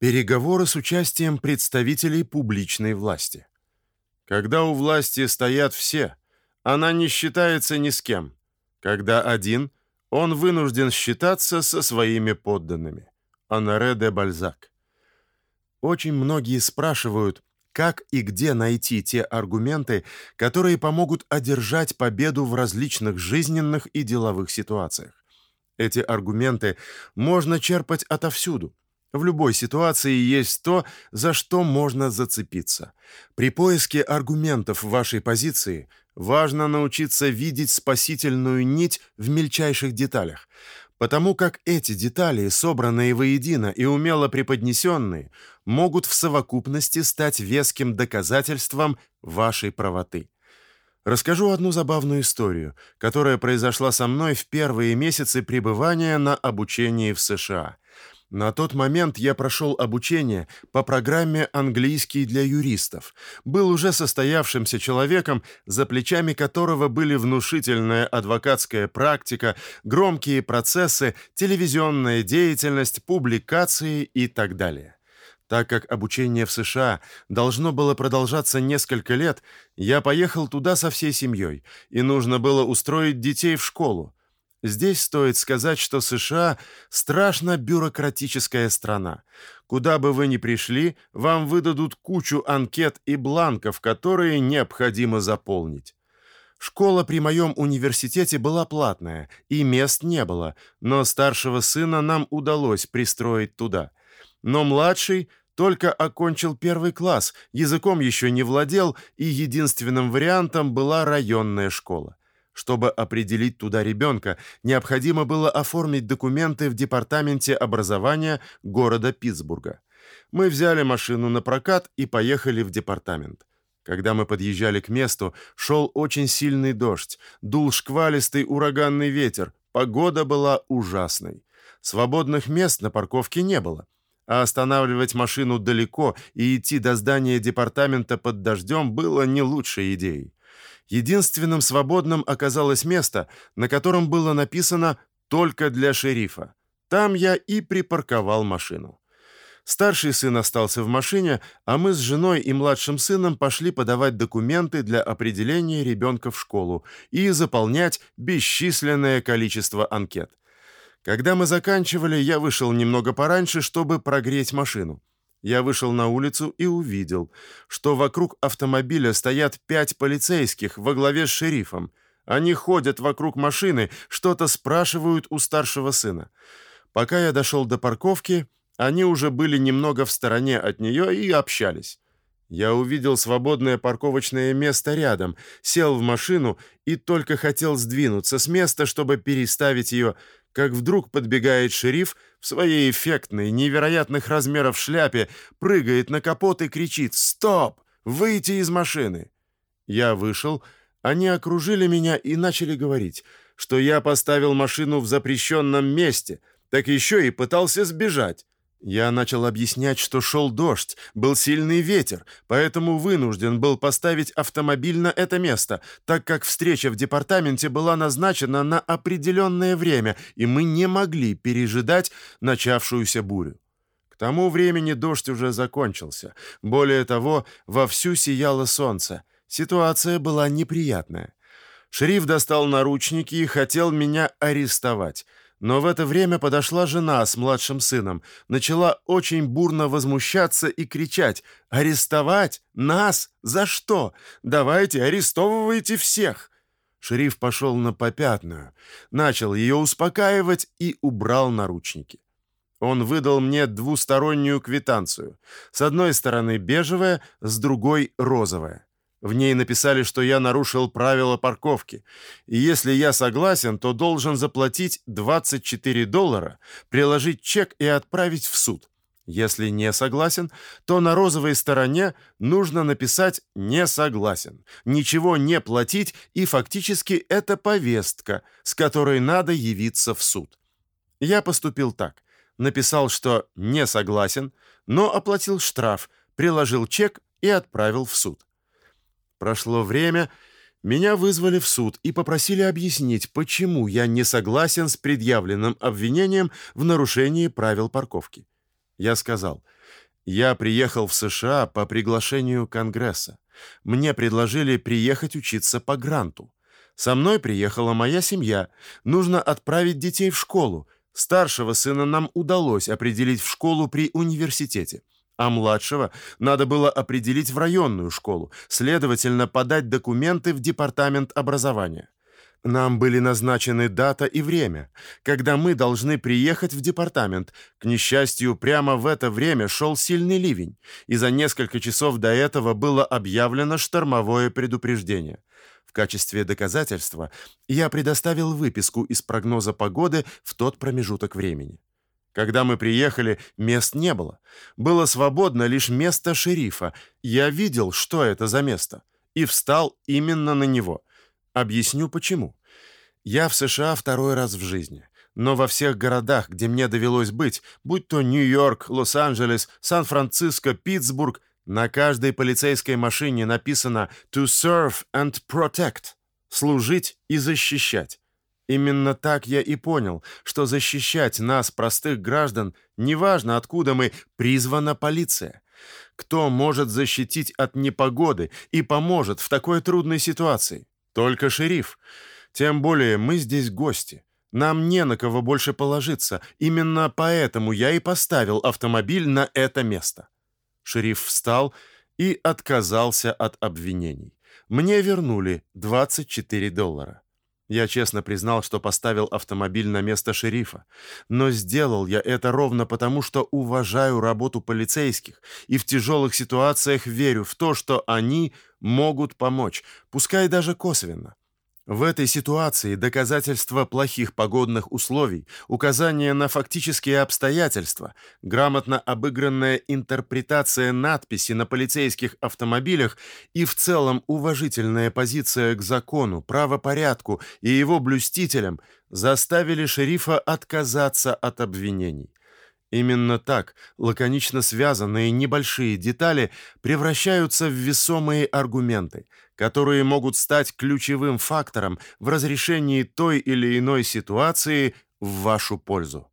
Переговоры с участием представителей публичной власти. Когда у власти стоят все, она не считается ни с кем. Когда один, он вынужден считаться со своими подданными. Анаре де Бальзак. Очень многие спрашивают, как и где найти те аргументы, которые помогут одержать победу в различных жизненных и деловых ситуациях. Эти аргументы можно черпать отовсюду. В любой ситуации есть то, за что можно зацепиться. При поиске аргументов вашей позиции важно научиться видеть спасительную нить в мельчайших деталях, потому как эти детали, собранные воедино и умело преподнесенные, могут в совокупности стать веским доказательством вашей правоты. Расскажу одну забавную историю, которая произошла со мной в первые месяцы пребывания на обучении в США. На тот момент я прошел обучение по программе «Английский для юристов». Был уже состоявшимся человеком, за плечами которого были внушительная адвокатская практика, громкие процессы, телевизионная деятельность, публикации и так далее. Так как обучение в США должно было продолжаться несколько лет, я поехал туда со всей семьей, и нужно было устроить детей в школу. Здесь стоит сказать, что США страшно бюрократическая страна. Куда бы вы ни пришли, вам выдадут кучу анкет и бланков, которые необходимо заполнить. Школа при моем университете была платная, и мест не было, но старшего сына нам удалось пристроить туда. Но младший только окончил первый класс, языком еще не владел, и единственным вариантом была районная школа. Чтобы определить туда ребенка, необходимо было оформить документы в департаменте образования города Питтсбурга. Мы взяли машину на прокат и поехали в департамент. Когда мы подъезжали к месту, шел очень сильный дождь, дул шквалистый ураганный ветер, погода была ужасной. Свободных мест на парковке не было, а останавливать машину далеко и идти до здания департамента под дождем было не лучшей идеей. Единственным свободным оказалось место, на котором было написано «Только для шерифа». Там я и припарковал машину. Старший сын остался в машине, а мы с женой и младшим сыном пошли подавать документы для определения ребенка в школу и заполнять бесчисленное количество анкет. Когда мы заканчивали, я вышел немного пораньше, чтобы прогреть машину. Я вышел на улицу и увидел, что вокруг автомобиля стоят пять полицейских во главе с шерифом. Они ходят вокруг машины, что-то спрашивают у старшего сына. Пока я дошел до парковки, они уже были немного в стороне от нее и общались. Я увидел свободное парковочное место рядом, сел в машину и только хотел сдвинуться с места, чтобы переставить ее, как вдруг подбегает шериф в своей эффектной, невероятных размеров шляпе, прыгает на капот и кричит «Стоп! Выйти из машины!» Я вышел, они окружили меня и начали говорить, что я поставил машину в запрещенном месте, так еще и пытался сбежать. Я начал объяснять, что шел дождь, был сильный ветер, поэтому вынужден был поставить автомобиль на это место, так как встреча в департаменте была назначена на определенное время, и мы не могли пережидать начавшуюся бурю. К тому времени дождь уже закончился. Более того, вовсю сияло солнце. Ситуация была неприятная. Шериф достал наручники и хотел меня арестовать. Но в это время подошла жена с младшим сыном, начала очень бурно возмущаться и кричать «Арестовать? Нас? За что? Давайте, арестовывайте всех!» Шериф пошел на попятную, начал ее успокаивать и убрал наручники. Он выдал мне двустороннюю квитанцию. С одной стороны бежевая, с другой розовая. В ней написали, что я нарушил правила парковки, и если я согласен, то должен заплатить 24 доллара, приложить чек и отправить в суд. Если не согласен, то на розовой стороне нужно написать «не согласен», ничего не платить, и фактически это повестка, с которой надо явиться в суд. Я поступил так. Написал, что не согласен, но оплатил штраф, приложил чек и отправил в суд. Прошло время, меня вызвали в суд и попросили объяснить, почему я не согласен с предъявленным обвинением в нарушении правил парковки. Я сказал, я приехал в США по приглашению Конгресса. Мне предложили приехать учиться по гранту. Со мной приехала моя семья. Нужно отправить детей в школу. Старшего сына нам удалось определить в школу при университете, а младшего надо было определить в районную школу, следовательно, подать документы в департамент образования. Нам были назначены дата и время, когда мы должны приехать в департамент. К несчастью, прямо в это время шел сильный ливень, и за несколько часов до этого было объявлено штормовое предупреждение. В качестве доказательства я предоставил выписку из прогноза погоды в тот промежуток времени. Когда мы приехали, мест не было. Было свободно лишь место шерифа. Я видел, что это за место, и встал именно на него. Объясню почему. Я в США второй раз в жизни, но во всех городах, где мне довелось быть, будь то Нью-Йорк, Лос-Анджелес, Сан-Франциско, Питтсбург, на каждой полицейской машине написано «to serve and protect» — «служить и защищать». Именно так я и понял, что защищать нас, простых граждан, неважно откуда мы, призвана полиция. Кто может защитить от непогоды и поможет в такой трудной ситуации? Только шериф. Тем более мы здесь гости. Нам не на кого больше положиться. Именно поэтому я и поставил автомобиль на это место. Шериф встал и отказался от обвинений. Мне вернули 24 доллара. Я честно признал, что поставил автомобиль на место шерифа, но сделал я это ровно потому, что уважаю работу полицейских и в тяжелых ситуациях верю в то, что они могут помочь, пускай даже косвенно. В этой ситуации доказательства плохих погодных условий, указание на фактические обстоятельства, грамотно обыгранная интерпретация надписи на полицейских автомобилях и в целом уважительная позиция к закону, правопорядку и его блюстителям заставили шерифа отказаться от обвинений. Именно так лаконично связанные небольшие детали превращаются в весомые аргументы, которые могут стать ключевым фактором в разрешении той или иной ситуации в вашу пользу.